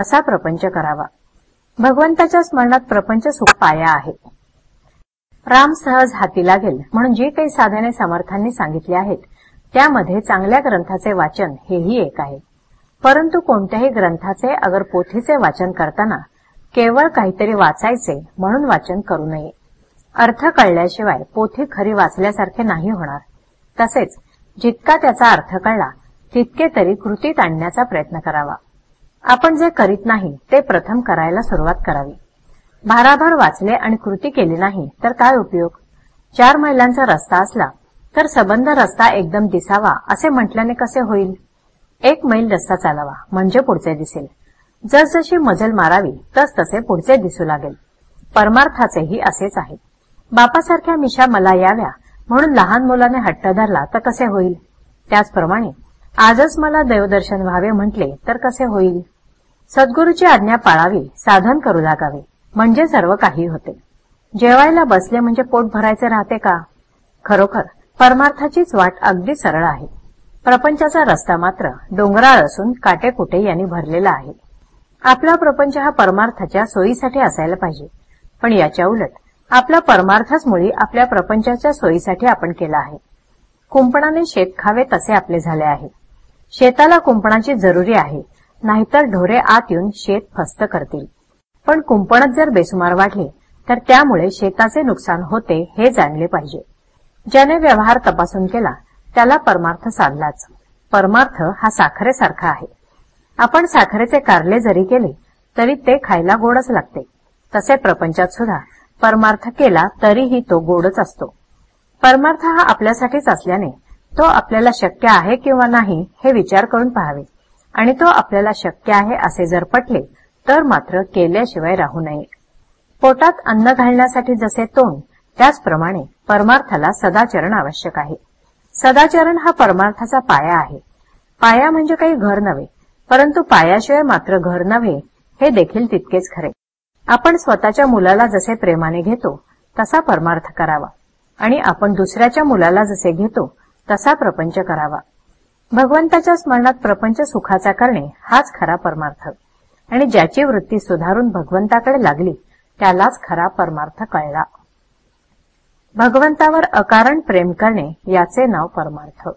असा प्रपंच करावा. भगवंताच्या स्मरणात प्रपंच सुख पाया आहे. राम सहज हाती लागेल म्हणून जी काही साधने समर्थांनी सांगितली आहेत त्यामध्ये चांगल्या ग्रंथाचे वाचन हेही एक आहे. परंतु कोणत्याही ग्रंथाचे अगर पोथीचे वाचन करताना केवळ काहीतरी वाचायचे म्हणून वाचन करू नये. अर्थ कळल्याशिवाय पोथी खरी वाचल्यासारखे नाही होणार. तसेच जितका त्याचा अर्थ कळला तितके तरी कृतीत आणण्याचा प्रयत्न करावा. आपण जे करीत नाही ते प्रथम करायला सुरुवात करावी. भाराभर वाचले आणि कृती केली नाही तर काय उपयोग? चार मैलांचा रस्ता असला तर सबंध रस्ता एकदम दिसावा असे म्हटल्याने कसे होईल? एक मैल रस्ता चालावा म्हणजे पुढचे दिसेल. जसजशी मजल मारावी तस तसे पुढचे दिसू लागेल. परमार्थाचेही असेच आहे. बापासारख्या मिशा मला याव्या म्हणून लहान मुलाने हट्ट धरला तर कसे होईल? त्याचप्रमाणे आजच मला देवदर्शन व्हावे म्हटले तर कसे होईल? सद्गुरूची आज्ञा पाळावी साधन करू लागावे. म्हणजे सर्व काही होते. जेवायला बसले म्हणजे पोट भरायचे राहते का? खरोखर परमार्थाचीच वाट अगदी सरळ आहे. प्रपंचाचा रस्ता मात्र डोंगराळ असून काटेकुटे यांनी भरलेला आहे. आपला प्रपंच हा परमार्थाच्या सोयीसाठी असायला पाहिजे. पण याच्या उलट आपला परमार्थच मुळी आपल्या प्रपंचाच्या सोयीसाठी आपण केला आहे. कुंपणाने शेत खावे तसे आपले झाले आहे. शेताला कुंपणाची जरुरी आहे. नाहीतर ढोरे आत येऊन शेत फस्त करतील. पण कुंपणात जर बेसुमार वाढले तर त्यामुळे शेताचे नुकसान होते हे जाणले पाहिजे. ज्याने व्यवहार तपासून केला त्याला परमार्थ साधलाच. परमार्थ हा साखरेसारखा आहे. आपण साखरेचे कारले जरी केले तरी ते खायला गोडच लागते. तसे प्रपंचात सुद्धा परमार्थ केला तरीही तो गोडच असतो. परमार्थ हा आपल्यासाठीच असल्याने तो आपल्याला शक्य आहे किंवा नाही हे विचार करून पाहावे. आणि तो आपल्याला शक्य आहे असे जर पटले तर मात्र केल्याशिवाय राहू नये. पोटात अन्न घालण्यासाठी जसे तोंड त्याचप्रमाणे परमार्थाला सदाचरण आवश्यक आहे. सदाचरण हा परमार्थाचा पाया आहे. पाया म्हणजे काही घर नव्हे परंतु पायाशिवाय मात्र घर नव्हे हे देखील तितकेच खरे. आपण स्वतःच्या मुलाला जसे प्रेमाने घेतो तसा परमार्थ करावा. आणि आपण दुसऱ्याच्या मुलाला जसे घेतो तसा प्रपंच करावा. भगवंताच्या स्मरणात प्रपंच सुखाचा करणे हाच खरा परमार्थ. आणि ज्याची वृत्ती सुधारून भगवंताकडे लागली त्यालाच खरा परमार्थ कळला. भगवंतावर अकारण प्रेम करणे याचे नाव परमार्थ.